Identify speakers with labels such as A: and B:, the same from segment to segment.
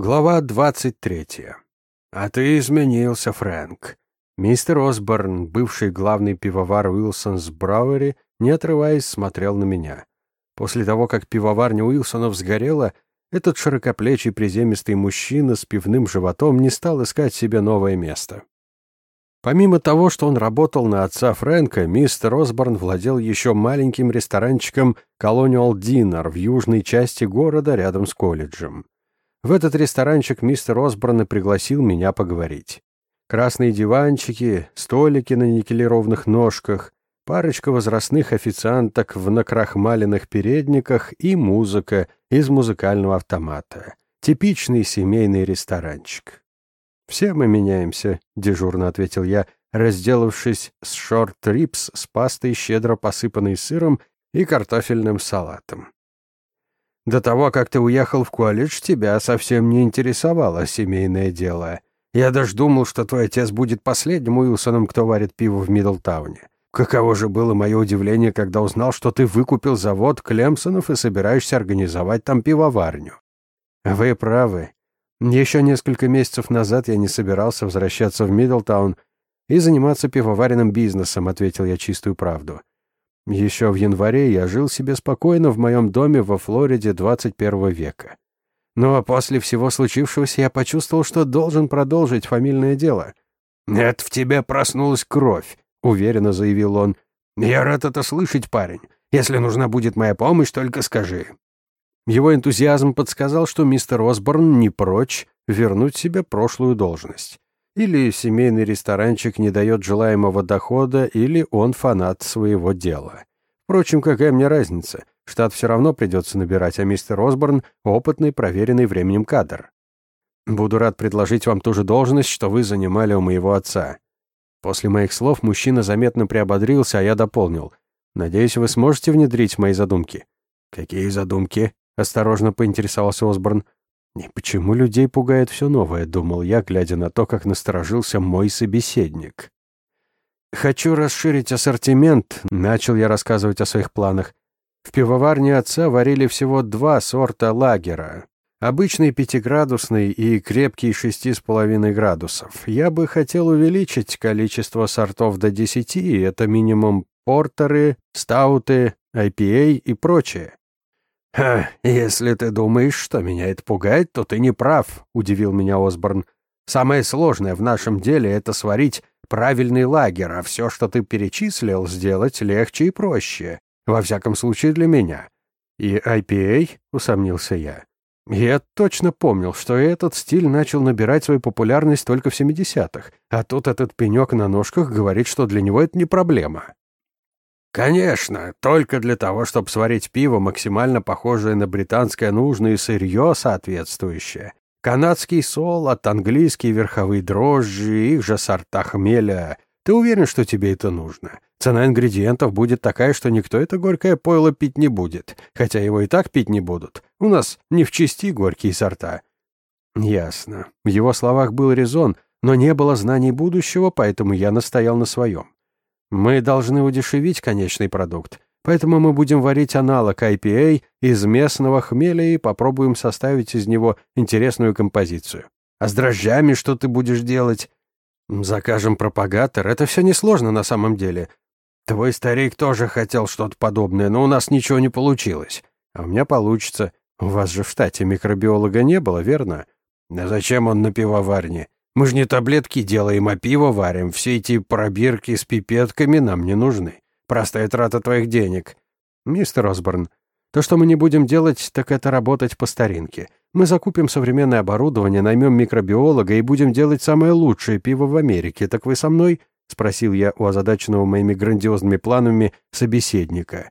A: Глава 23. «А ты изменился, Фрэнк». Мистер Осборн, бывший главный пивовар Уилсонс Брауэри, не отрываясь, смотрел на меня. После того, как пивоварня Уилсонов сгорела, этот широкоплечий приземистый мужчина с пивным животом не стал искать себе новое место. Помимо того, что он работал на отца Фрэнка, мистер Осборн владел еще маленьким ресторанчиком Colonial Dinner в южной части города рядом с колледжем. В этот ресторанчик мистер Осборн и пригласил меня поговорить. Красные диванчики, столики на никелированных ножках, парочка возрастных официанток в накрахмаленных передниках и музыка из музыкального автомата. Типичный семейный ресторанчик. «Все мы меняемся», — дежурно ответил я, разделавшись с шорт-рипс с пастой, щедро посыпанной сыром и картофельным салатом. До того, как ты уехал в колледж, тебя совсем не интересовало семейное дело. Я даже думал, что твой отец будет последним Уилсоном, кто варит пиво в Миддлтауне. Каково же было мое удивление, когда узнал, что ты выкупил завод Клемсонов и собираешься организовать там пивоварню. Вы правы. Еще несколько месяцев назад я не собирался возвращаться в Миддлтаун и заниматься пивоваренным бизнесом, ответил я чистую правду. Еще в январе я жил себе спокойно в моем доме во Флориде 21 века. Но после всего случившегося я почувствовал, что должен продолжить фамильное дело. «Это в тебе проснулась кровь», — уверенно заявил он. «Я рад это слышать, парень. Если нужна будет моя помощь, только скажи». Его энтузиазм подсказал, что мистер Осборн не прочь вернуть себе прошлую должность. Или семейный ресторанчик не дает желаемого дохода, или он фанат своего дела. Впрочем, какая мне разница? Штат все равно придется набирать, а мистер Осборн — опытный, проверенный временем кадр. Буду рад предложить вам ту же должность, что вы занимали у моего отца. После моих слов мужчина заметно приободрился, а я дополнил. Надеюсь, вы сможете внедрить мои задумки. Какие задумки? Осторожно поинтересовался Осборн. И почему людей пугает все новое, думал я, глядя на то, как насторожился мой собеседник. «Хочу расширить ассортимент», — начал я рассказывать о своих планах. В пивоварне отца варили всего два сорта лагера. Обычный пятиградусный и крепкий шести с половиной градусов. Я бы хотел увеличить количество сортов до десяти, это минимум портеры, стауты, IPA и прочее. «Ха, если ты думаешь, что меня это пугает, то ты не прав», — удивил меня Осборн. «Самое сложное в нашем деле — это сварить правильный лагерь, а все, что ты перечислил, сделать легче и проще. Во всяком случае для меня». «И IPA?» — усомнился я. Я точно помнил, что этот стиль начал набирать свою популярность только в 70-х, а тут этот пенек на ножках говорит, что для него это не проблема. Конечно, только для того, чтобы сварить пиво, максимально похожее на британское нужное сырье соответствующее. Канадский солод, английские верховые дрожжи, их же сорта хмеля. Ты уверен, что тебе это нужно? Цена ингредиентов будет такая, что никто это горькое пойло пить не будет, хотя его и так пить не будут. У нас не в чести горькие сорта. Ясно. В его словах был резон, но не было знаний будущего, поэтому я настоял на своем. Мы должны удешевить конечный продукт, поэтому мы будем варить аналог IPA из местного хмеля и попробуем составить из него интересную композицию. А с дрожжами что ты будешь делать? Закажем пропагатор. Это все несложно на самом деле. Твой старик тоже хотел что-то подобное, но у нас ничего не получилось. А у меня получится. У вас же в штате микробиолога не было, верно? Да зачем он на пивоварне? Мы же не таблетки делаем, а пиво варим. Все эти пробирки с пипетками нам не нужны. Простая трата твоих денег. Мистер Осборн, то, что мы не будем делать, так это работать по старинке. Мы закупим современное оборудование, наймем микробиолога и будем делать самое лучшее пиво в Америке. Так вы со мной?» — спросил я у озадаченного моими грандиозными планами собеседника.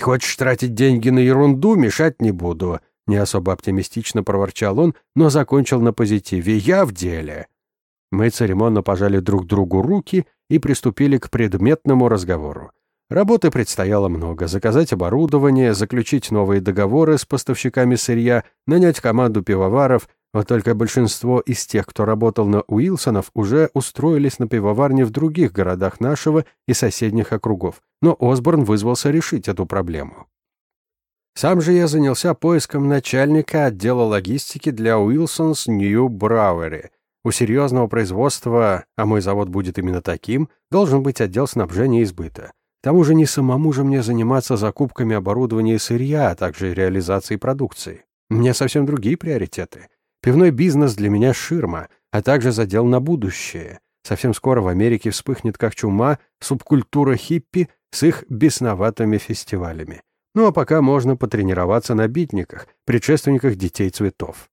A: «Хочешь тратить деньги на ерунду? Мешать не буду», — не особо оптимистично проворчал он, но закончил на позитиве. «Я в деле». Мы церемонно пожали друг другу руки и приступили к предметному разговору. Работы предстояло много. Заказать оборудование, заключить новые договоры с поставщиками сырья, нанять команду пивоваров. Вот только большинство из тех, кто работал на Уилсонов, уже устроились на пивоварне в других городах нашего и соседних округов. Но Осборн вызвался решить эту проблему. Сам же я занялся поиском начальника отдела логистики для Уилсонс Нью Брауэри. У серьезного производства, а мой завод будет именно таким, должен быть отдел снабжения и сбыта. К тому же не самому же мне заниматься закупками оборудования и сырья, а также реализацией продукции. У меня совсем другие приоритеты. Пивной бизнес для меня ширма, а также задел на будущее. Совсем скоро в Америке вспыхнет как чума субкультура хиппи с их бесноватыми фестивалями. Ну а пока можно потренироваться на битниках, предшественниках детей цветов.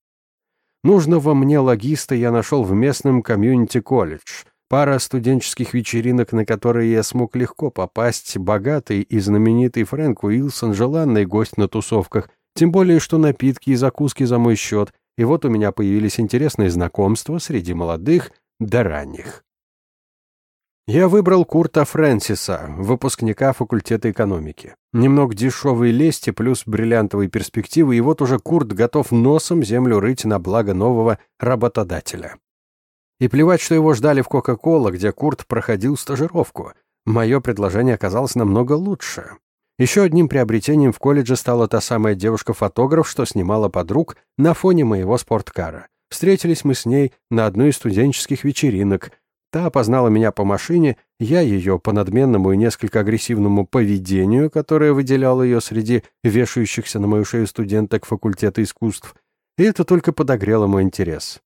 A: Нужного мне логиста я нашел в местном комьюнити-колледж. Пара студенческих вечеринок, на которые я смог легко попасть, богатый и знаменитый Фрэнк Уилсон, желанный гость на тусовках, тем более, что напитки и закуски за мой счет, и вот у меня появились интересные знакомства среди молодых да ранних. Я выбрал Курта Фрэнсиса, выпускника факультета экономики. Немного дешевой лести плюс бриллиантовые перспективы, и вот уже Курт готов носом землю рыть на благо нового работодателя. И плевать, что его ждали в Кока-Кола, где Курт проходил стажировку. Мое предложение оказалось намного лучше. Еще одним приобретением в колледже стала та самая девушка-фотограф, что снимала подруг на фоне моего спорткара. Встретились мы с ней на одной из студенческих вечеринок. Та опознала меня по машине, я ее по надменному и несколько агрессивному поведению, которое выделяло ее среди вешающихся на мою шею студенток факультета искусств. И это только подогрело мой интерес.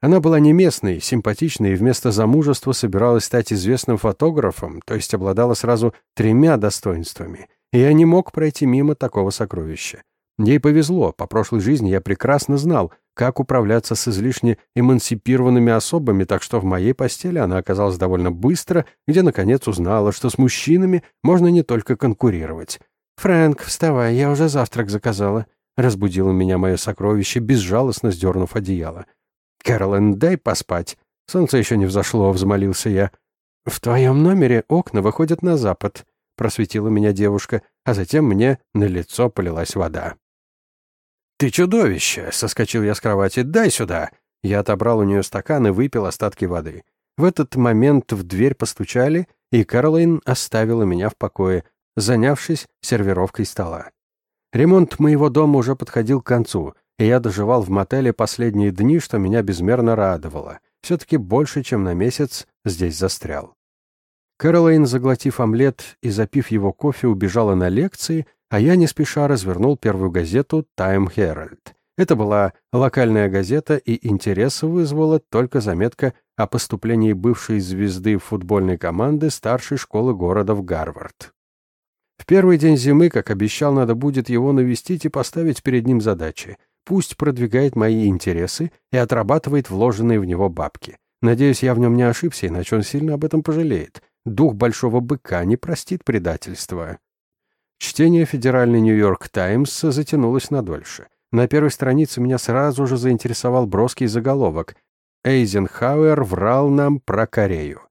A: Она была не местной, симпатичной и вместо замужества собиралась стать известным фотографом, то есть обладала сразу тремя достоинствами. И я не мог пройти мимо такого сокровища. Ей повезло, по прошлой жизни я прекрасно знал, как управляться с излишне эмансипированными особами, так что в моей постели она оказалась довольно быстро, где, наконец, узнала, что с мужчинами можно не только конкурировать. «Фрэнк, вставай, я уже завтрак заказала», — разбудило меня мое сокровище, безжалостно сдернув одеяло. «Кэролин, дай поспать. Солнце еще не взошло», — взмолился я. «В твоем номере окна выходят на запад», — просветила меня девушка, а затем мне на лицо полилась вода. «Ты чудовище!» — соскочил я с кровати. «Дай сюда!» Я отобрал у нее стакан и выпил остатки воды. В этот момент в дверь постучали, и Кэролайн оставила меня в покое, занявшись сервировкой стола. Ремонт моего дома уже подходил к концу, и я доживал в мотеле последние дни, что меня безмерно радовало. Все-таки больше, чем на месяц, здесь застрял. Кэролайн, заглотив омлет и запив его кофе, убежала на лекции, а я не спеша развернул первую газету «Тайм Herald». Это была локальная газета, и интерес вызвала только заметка о поступлении бывшей звезды футбольной команды старшей школы города в Гарвард. В первый день зимы, как обещал, надо будет его навестить и поставить перед ним задачи. Пусть продвигает мои интересы и отрабатывает вложенные в него бабки. Надеюсь, я в нем не ошибся, иначе он сильно об этом пожалеет. Дух большого быка не простит предательства. Чтение федеральный Нью-Йорк Таймс затянулось надольше. На первой странице меня сразу же заинтересовал броский заголовок «Эйзенхауэр врал нам про Корею».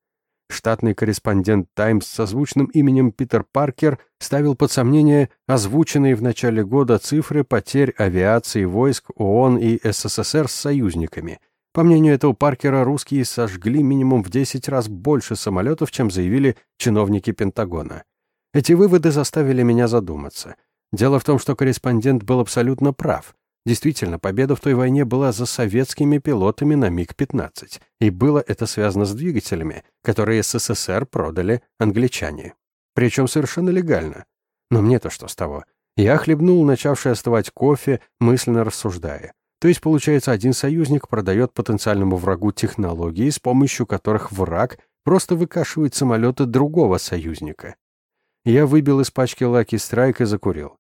A: Штатный корреспондент «Таймс» со звучным именем Питер Паркер ставил под сомнение озвученные в начале года цифры потерь авиации войск ООН и СССР с союзниками. По мнению этого Паркера, русские сожгли минимум в 10 раз больше самолетов, чем заявили чиновники Пентагона. Эти выводы заставили меня задуматься. Дело в том, что корреспондент был абсолютно прав. Действительно, победа в той войне была за советскими пилотами на МиГ-15, и было это связано с двигателями, которые СССР продали англичане. Причем совершенно легально. Но мне-то что с того? Я хлебнул начавший остывать кофе, мысленно рассуждая. То есть, получается, один союзник продает потенциальному врагу технологии, с помощью которых враг просто выкашивает самолеты другого союзника. Я выбил из пачки Lucky Strike и закурил.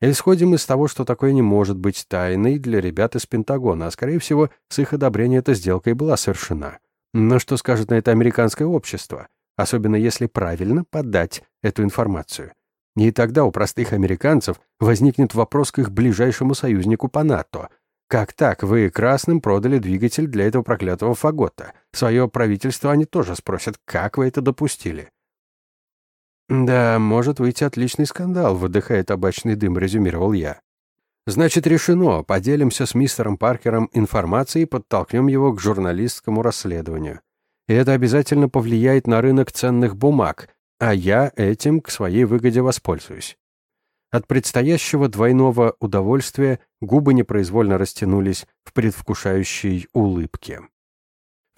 A: Исходим из того, что такое не может быть тайной для ребят из Пентагона, а, скорее всего, с их одобрения эта сделка и была совершена. Но что скажет на это американское общество? Особенно если правильно подать эту информацию. И тогда у простых американцев возникнет вопрос к их ближайшему союзнику по НАТО. Как так, вы красным продали двигатель для этого проклятого фагота? Свое правительство они тоже спросят, как вы это допустили? «Да, может выйти отличный скандал», — выдыхая табачный дым, резюмировал я. «Значит, решено. Поделимся с мистером Паркером информацией и подтолкнем его к журналистскому расследованию. И это обязательно повлияет на рынок ценных бумаг, а я этим к своей выгоде воспользуюсь». от предстоящего двойного удовольствия губы непроизвольно растянулись в предвкушающей улыбке.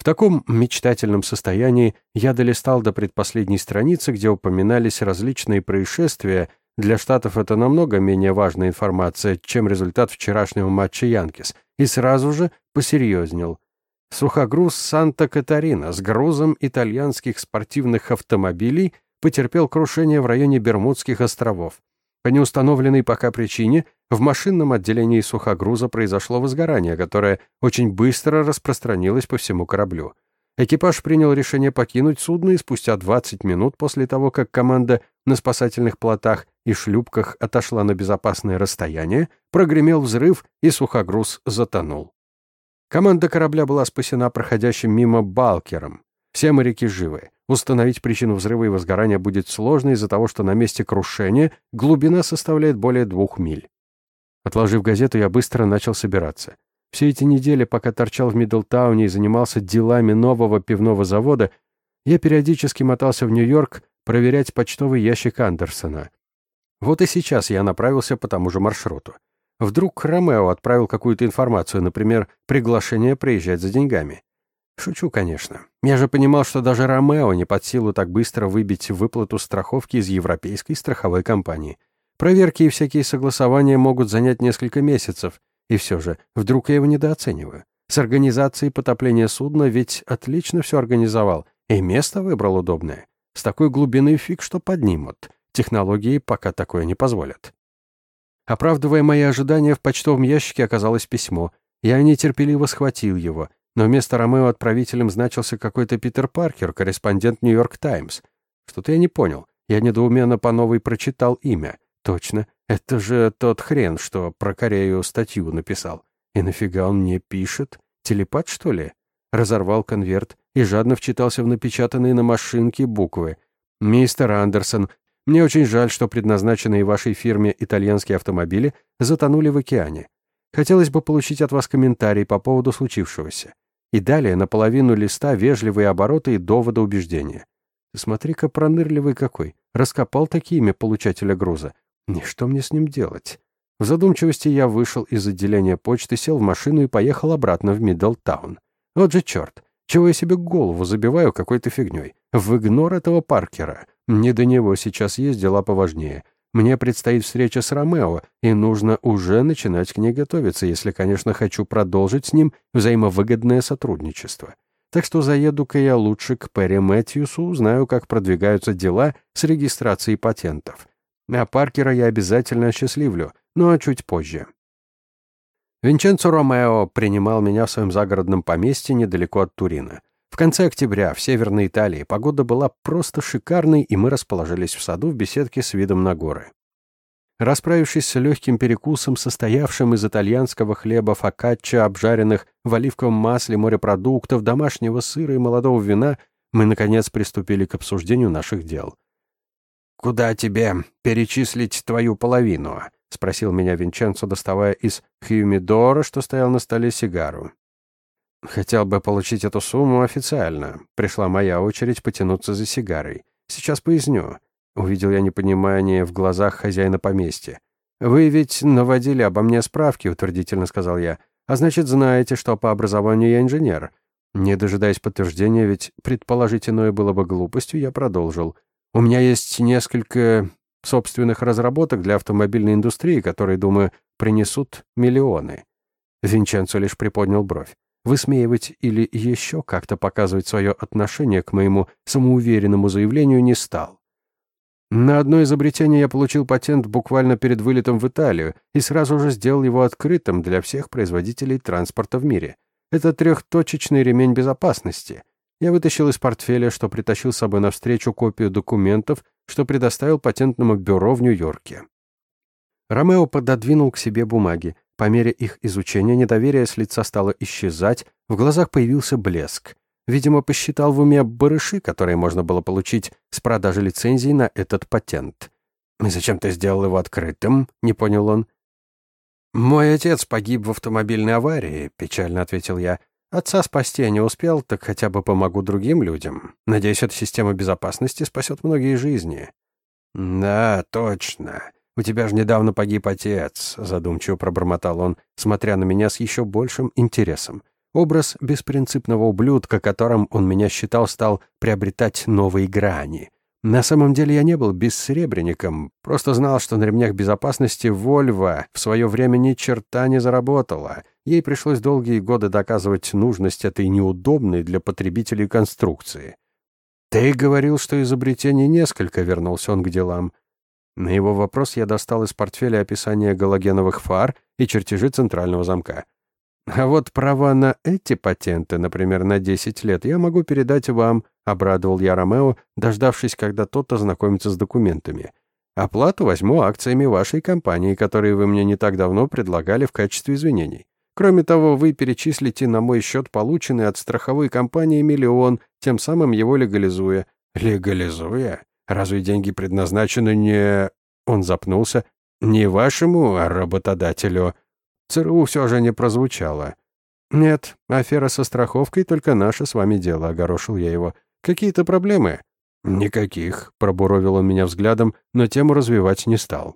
A: В таком мечтательном состоянии я долистал до предпоследней страницы, где упоминались различные происшествия. Для Штатов это намного менее важная информация, чем результат вчерашнего матча Янкис, и сразу же посерьезнел. Сухогруз «Санта-Катарина» с грузом итальянских спортивных автомобилей потерпел крушение в районе Бермудских островов. По неустановленной пока причине в машинном отделении сухогруза произошло возгорание, которое очень быстро распространилось по всему кораблю. Экипаж принял решение покинуть судно, и спустя 20 минут после того, как команда на спасательных плотах и шлюпках отошла на безопасное расстояние, прогремел взрыв, и сухогруз затонул. Команда корабля была спасена проходящим мимо балкером. Все моряки живы. Установить причину взрыва и возгорания будет сложно из-за того, что на месте крушения глубина составляет более двух миль. Отложив газету, я быстро начал собираться. Все эти недели, пока торчал в Миддлтауне и занимался делами нового пивного завода, я периодически мотался в Нью-Йорк проверять почтовый ящик Андерсона. Вот и сейчас я направился по тому же маршруту. Вдруг Ромео отправил какую-то информацию, например, приглашение приезжать за деньгами. Шучу, конечно. Я же понимал, что даже Ромео не под силу так быстро выбить выплату страховки из европейской страховой компании. Проверки и всякие согласования могут занять несколько месяцев. И все же, вдруг я его недооцениваю. С организацией потопления судна ведь отлично все организовал. И место выбрал удобное. С такой глубины фиг, что поднимут. Технологии пока такое не позволят. Оправдывая мои ожидания, в почтовом ящике оказалось письмо. Я нетерпеливо схватил его — но вместо Ромео отправителем значился какой-то Питер Паркер, корреспондент «Нью-Йорк Таймс». Что-то я не понял. Я недоуменно по новой прочитал имя. Точно, это же тот хрен, что про Корею статью написал. И нафига он мне пишет? Телепат, что ли? Разорвал конверт и жадно вчитался в напечатанные на машинке буквы. «Мистер Андерсон, мне очень жаль, что предназначенные вашей фирме итальянские автомобили затонули в океане. Хотелось бы получить от вас комментарий по поводу случившегося. И далее наполовину листа вежливые обороты и доводы убеждения. Смотри-ка, пронырливый какой. Раскопал такие получателя груза. И что мне с ним делать? В задумчивости я вышел из отделения почты, сел в машину и поехал обратно в Миддлтаун. Вот же черт, чего я себе голову забиваю какой-то фигней. В игнор этого Паркера. Не до него сейчас есть дела поважнее. Мне предстоит встреча с Ромео, и нужно уже начинать к ней готовиться, если, конечно, хочу продолжить с ним взаимовыгодное сотрудничество. Так что заеду-ка я лучше к Перри Мэтьюсу, узнаю, как продвигаются дела с регистрацией патентов. А Паркера я обязательно осчастливлю, но чуть позже. Винченцо Ромео принимал меня в своем загородном поместье недалеко от Турина. В конце октября в Северной Италии погода была просто шикарной, и мы расположились в саду в беседке с видом на горы. Расправившись с легким перекусом, состоявшим из итальянского хлеба фокаччо, обжаренных в оливковом масле морепродуктов, домашнего сыра и молодого вина, мы, наконец, приступили к обсуждению наших дел. «Куда тебе перечислить твою половину?» — спросил меня Винченцо, доставая из хьюмидора, что стоял на столе, сигару. Хотел бы получить эту сумму официально. Пришла моя очередь потянуться за сигарой. Сейчас поясню. Увидел я непонимание в глазах хозяина поместья. «Вы ведь наводили обо мне справки», — утвердительно сказал я. «А значит, знаете, что по образованию я инженер». Не дожидаясь подтверждения, ведь предположить иное было бы глупостью, я продолжил. «У меня есть несколько собственных разработок для автомобильной индустрии, которые, думаю, принесут миллионы». Винченцо лишь приподнял бровь высмеивать или еще как-то показывать свое отношение к моему самоуверенному заявлению не стал. На одно изобретение я получил патент буквально перед вылетом в Италию и сразу же сделал его открытым для всех производителей транспорта в мире. Это трехточечный ремень безопасности. Я вытащил из портфеля, что притащил с собой навстречу копию документов, что предоставил патентному бюро в Нью-Йорке. Ромео пододвинул к себе бумаги. По мере их изучения недоверие с лица стало исчезать, в глазах появился блеск. Видимо, посчитал в уме барыши, которые можно было получить с продажи лицензии на этот патент. «И зачем ты сделал его открытым?» — не понял он. «Мой отец погиб в автомобильной аварии», — печально ответил я. «Отца спасти я не успел, так хотя бы помогу другим людям. Надеюсь, эта система безопасности спасет многие жизни». «Да, точно. У «У тебя же недавно погиб отец», — задумчиво пробормотал он, смотря на меня с еще большим интересом. Образ беспринципного ублюдка, которым он меня считал, стал приобретать новые грани. На самом деле я не был бессребренником, просто знал, что на ремнях безопасности «Вольво» в свое время ни черта не заработала. Ей пришлось долгие годы доказывать нужность этой неудобной для потребителей конструкции. «Ты говорил, что изобретений несколько», — вернулся он к делам. На его вопрос я достал из портфеля описание галогеновых фар и чертежи центрального замка. А вот права на эти патенты, например, на 10 лет, я могу передать вам, — обрадовал я Ромео, дождавшись, когда тот ознакомится с документами. Оплату возьму акциями вашей компании, которые вы мне не так давно предлагали в качестве извинений. Кроме того, вы перечислите на мой счет полученный от страховой компании миллион, тем самым его легализуя. Легализуя? Разве деньги предназначены не...» Он запнулся. «Не вашему, а работодателю». ЦРУ все же не прозвучало. «Нет, афера со страховкой только наше с вами дело», — огорошил я его. «Какие-то проблемы?» «Никаких», — пробуровил он меня взглядом, но тему развивать не стал.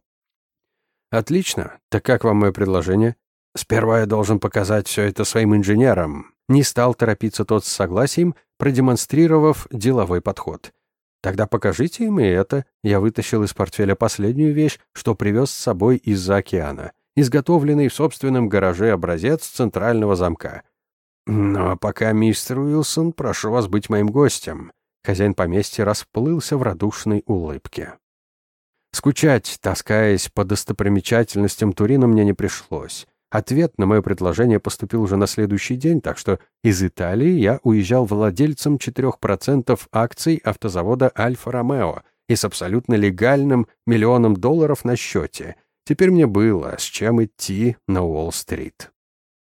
A: «Отлично. Так как вам мое предложение?» «Сперва я должен показать все это своим инженерам». Не стал торопиться тот с согласием, продемонстрировав деловой подход. «Тогда покажите им и это». Я вытащил из портфеля последнюю вещь, что привез с собой из-за океана. Изготовленный в собственном гараже образец центрального замка. «Ну а пока, мистер Уилсон, прошу вас быть моим гостем». Хозяин поместья расплылся в радушной улыбке. Скучать, таскаясь по достопримечательностям Турина, мне не пришлось. Ответ на мое предложение поступил уже на следующий день, так что из Италии я уезжал владельцем 4% акций автозавода «Альфа-Ромео» и с абсолютно легальным миллионом долларов на счете. Теперь мне было с чем идти на Уолл-стрит.